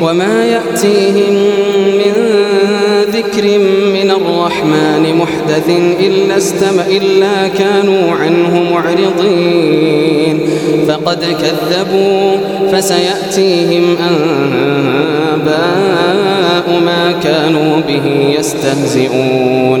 وما يأتيهم من ذكر من الرحمن محدث إلا استمع إلا كانوا عنه معرضين. فقد كذبوا فسيأتيهم أنباء ما كانوا به يستهزئون.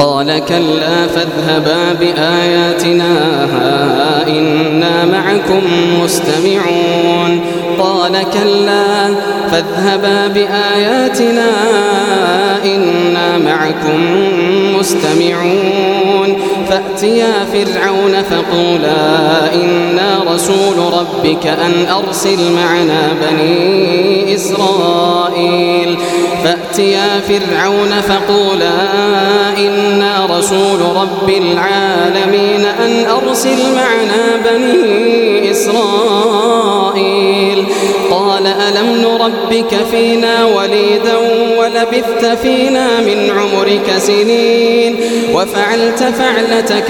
قال كلا فاذهبا بآياتنا. إنا معكم مستمعون. قال كلا فاذهبا بآياتنا. إنا معكم مستمعون. فأتيا فرعون فقولا إنا رسول ربك أن أرسل معنا بني إسرائيل. فأتيا فرعون فقولا إنا رسول رب العالمين أن أرسل معنا بني إسرائيل. قال ألم نربك فينا وليدا ولبثت فينا من عمرك سنين وفعلت فعلتك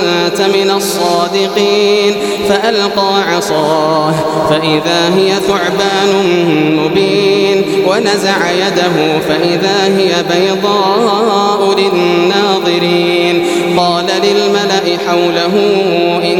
من الصادقين فألقى عصاه فإذا هي ثعبان مبين ونزع يده فإذا هي بيضاء للناظرين. قال للملأ حوله إن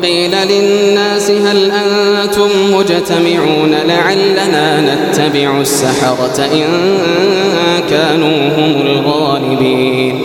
وقيل للناس هل أنتم مجتمعون لعلنا نتبع السحرة إن كانوا هم الغالبين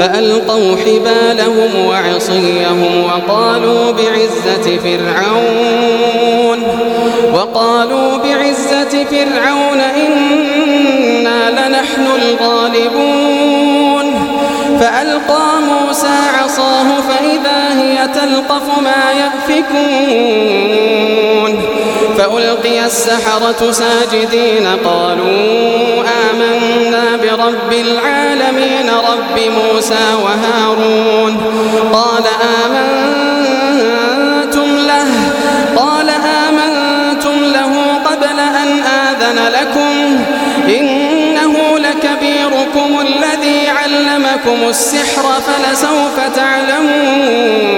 فألقوا حبالهم وعصيهم وقالوا بعزة فرعون وقالوا بعزة فرعون إنا لنحن الغالبون فألقى موسى عصاه فإذا تلقف ما يأفكون. فألقي السحرة ساجدين قالوا آمنا برب العالمين رب موسى وهارون. قال آمنتم له قال آمنتم له قبل أن آذن لكم. إنه لكبيركم الذي علمكم السحر فلسوف تعلمون.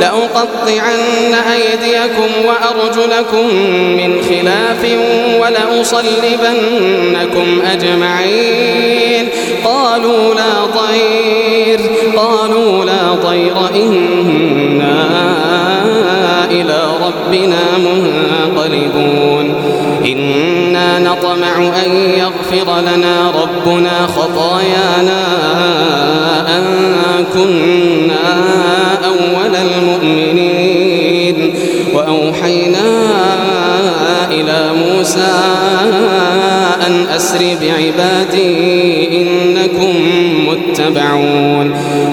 لأقطعن أيديكم وأرجلكم من خلاف ولأصلبنكم أجمعين. قالوا لا طير قالوا لا طير إنا إلى ربنا منقلبون. أن يغفر لنا ربنا خطايانا أن كنا أول المؤمنين. وأوحينا إلى موسى أن أسر بعبادي إنكم متبعون.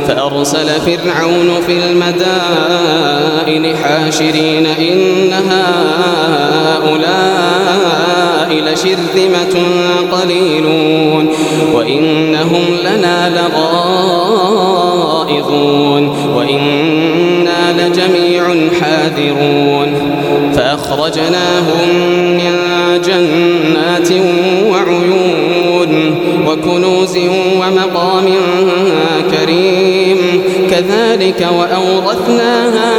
فأرسل فرعون في المدائن حاشرين إن هؤلاء لشرذمة قليلون وإنهم لنا لغائظون وإنا لجميع حاذرون فأخرجناهم من جنات وعيون وكنوز ومقام كريم كذلك وأورثناها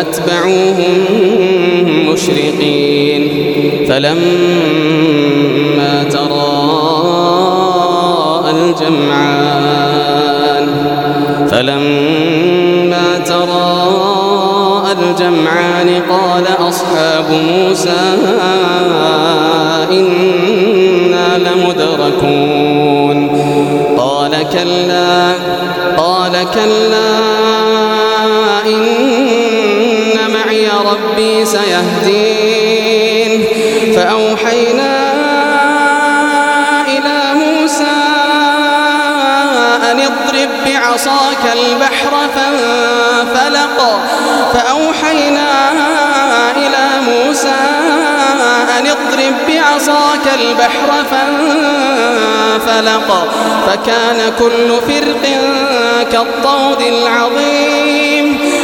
فأتبعوهم مشرقين. فلما تراءى الجمعان فلما تراءى الجمعان قال أصحاب موسى إنا لمدركون. قال كلا قال كلا ربي سيهدين. فأوحينا إلى موسى أن اضرب بعصاك البحر فانفلق. فأوحينا إلى موسى أن اضرب بعصاك البحر فانفلق. فكان كل فرق كالطود العظيم.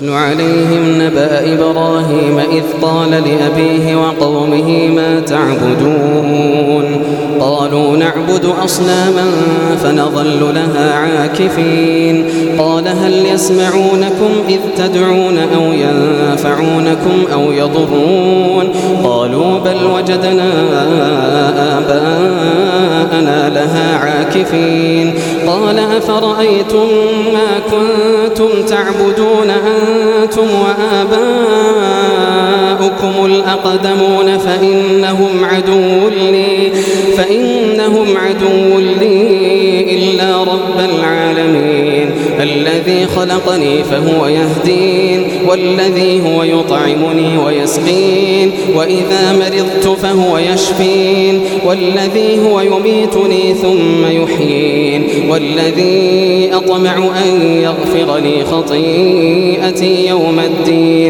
não عليهم نبأ إبراهيم إذ قال لأبيه وقومه ما تعبدون؟ قالوا نعبد أصناما فنظل لها عاكفين. قال هل يسمعونكم إذ تدعون أو ينفعونكم أو يضرون؟ قالوا بل وجدنا آباءنا لها عاكفين. قال أفرأيتم ما كنتم تعبدون أنتم وآباؤكم الأقدمون فإنهم عدو لي فإنهم عدو لي إلا رب العالمين. الذي خلقني فهو يهدين والذي هو يطعمني ويسقين وإذا مرضت فهو يشفين والذي هو يميتني ثم يحيين والذي أطمع أن يغفر لي خطيئتي يوم الدين.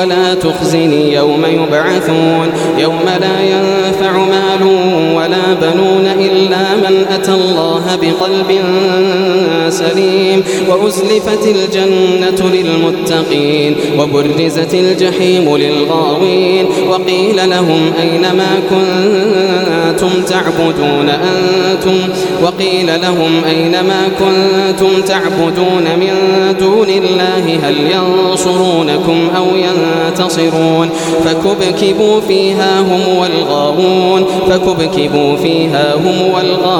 ولا تخزني يوم يبعثون يوم لا ينفع مال ولا بنون إلا من أتى الله بقلب سليم وأزلفت الجنة للمتقين وبرزت الجحيم للغاوين وقيل لهم أين ما كنتم تعبدون أنتم وقيل لهم أين ما كنتم تعبدون من دون الله هل ينصرونكم أو ينتصرون فكبكبوا فيها هم والغاوون فكبكبوا فيها هم والغاوون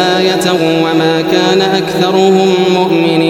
لآية وما كان أكثرهم مؤمنين.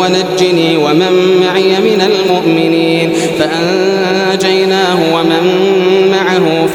ونجني ومن معي من المؤمنين فأنجيناه ومن معه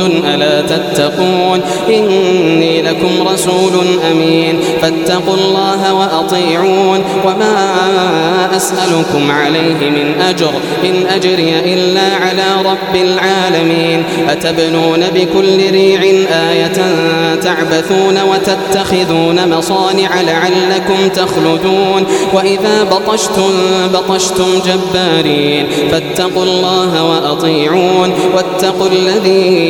ألا تتقون إني لكم رسول أمين فاتقوا الله وأطيعون وما أسألكم عليه من أجر إن أجري إلا على رب العالمين أتبنون بكل ريع آية تعبثون وتتخذون مصانع لعلكم تخلدون وإذا بطشتم بطشتم جبارين فاتقوا الله وأطيعون واتقوا الذي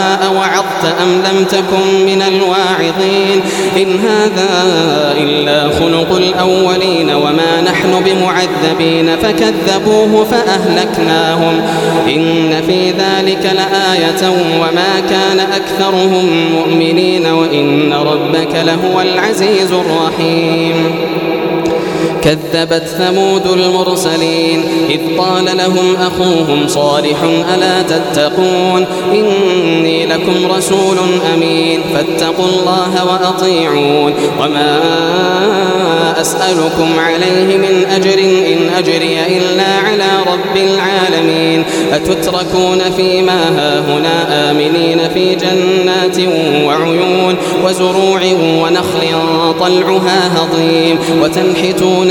أوعظت أم لم تكن من الواعظين؟ إن هذا إلا خلق الأولين وما نحن بمعذبين. فكذبوه فأهلكناهم. إن في ذلك لآية وما كان أكثرهم مؤمنين. وإن ربك لهو العزيز الرحيم. كذبت ثمود المرسلين إذ قال لهم أخوهم صالح ألا تتقون إني لكم رسول أمين فاتقوا الله وأطيعون وما أسألكم عليه من أجر إن أجري إلا على رب العالمين أتتركون فيما هاهنا آمنين في جنات وعيون وزروع ونخل طلعها هضيم وتنحتون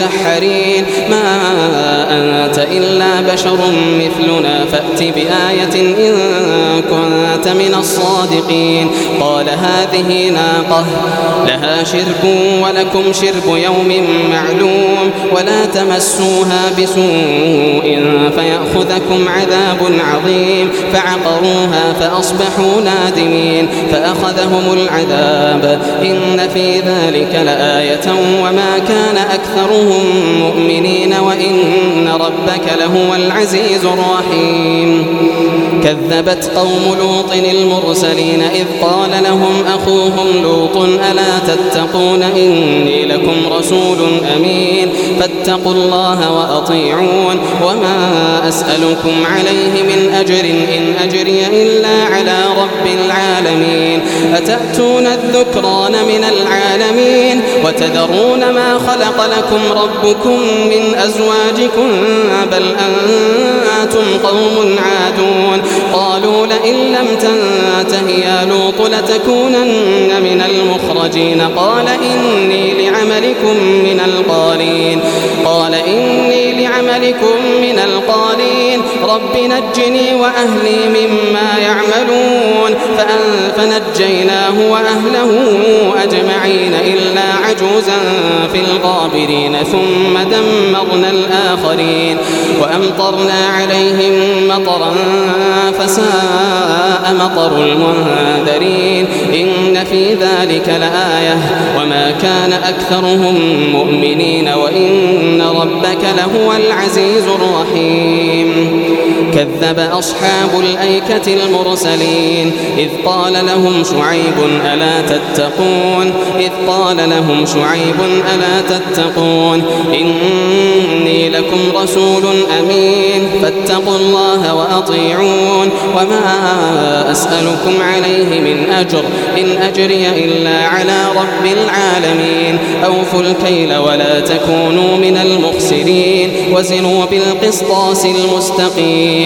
من المسحرين ما أنت إلا بشر مثلنا. فأت بآية إن كنت من الصادقين. قال هذه ناقة. لها شرب ولكم شرب يوم معلوم. ولا تمسوها بسوء فيأخذكم عذاب عظيم. فعقروها فأصبحوا نادمين. فأخذهم العذاب. إن في ذلك لآية. وما كان أكثرهم مؤمنين وإن ربك لهو العزيز الرحيم. كذبت قوم لوط المرسلين إذ قال لهم أخوهم لوط ألا تتقون إني لكم رسول أمين؟ فاتقوا الله وأطيعون وما أسألكم عليه من أجر إن أجري إلا على رب العالمين. أتأتون الذكران من العالمين وتذرون ما خلق لكم ربكم من أزواجكم بل أنتم قوم عادون. قالوا لئن لم تنته يا لوط لتكونن من المخرجين. قال إني لعملكم من القالين. قال إني لعملكم من القالين. رب نجني وأهلي مما يعملون. فنجيناه وأهله أجمعين إلا عجوزا في الغابرين. ثم دمرنا الآخرين. وأمطرنا عليهم مطرا فساء مطر المنذرين. إن في ذلك لآية. وما كان أكثرهم مؤمنين. وإن ربك لهو العزيز الرحيم. كذب أصحاب الأيكة المرسلين. إذ قال لهم شعيب ألا تتقون؟ إذ قال لهم شعيب ألا تتقون؟ إني لكم رسول أمين. فاتقوا الله وأطيعون. وما أسألكم عليه من أجر إن أجري إلا على رب العالمين. أوفوا الكيل ولا تكونوا من المخسرين. وزنوا بالقسطاس المستقيم.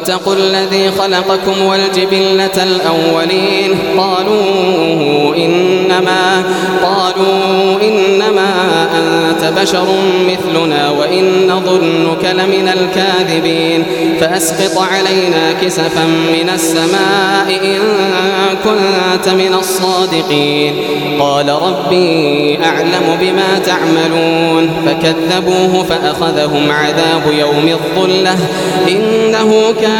واتقوا الذي خلقكم والجبلة الأولين. قالوا إنما قالوا إنما أنت بشر مثلنا وإن نظنك لمن الكاذبين. فأسقط علينا كسفا من السماء إن كنت من الصادقين. قال ربي أعلم بما تعملون. فكذبوه فأخذهم عذاب يوم الظلة. إنه كان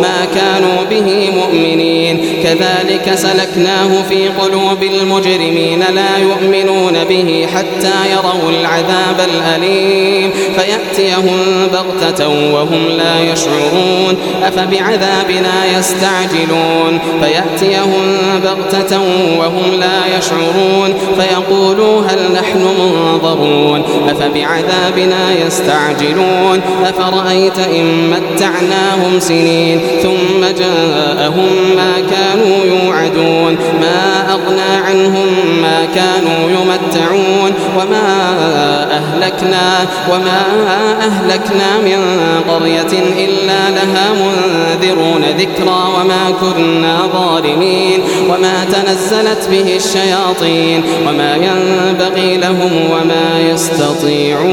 ما كانوا به مؤمنين. كذلك سلكناه في قلوب المجرمين لا يؤمنون به حتى يروا العذاب الأليم. فيأتيهم بغتة وهم لا يشعرون. أفبعذابنا يستعجلون؟ فيأتيهم بغتة وهم لا يشعرون. فيقولوا هل نحن منظرون؟ أفبعذابنا يستعجلون؟ أفرأيت إن متعناهم سنين؟ ثم جاءهم ما كانوا يوعدون. ما أغنى عنهم ما كانوا يمتعون. وما أهلكنا وما أهلكنا من قرية إلا لها منذرون ذكرى. وما كنا ظالمين. وما تنزلت به الشياطين. وما ينبغي لهم وما يستطيعون.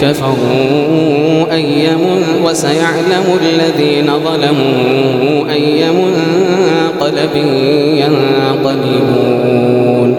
كفروا أي وسيعلم الذين ظلموا أي منقلب ينقلبون.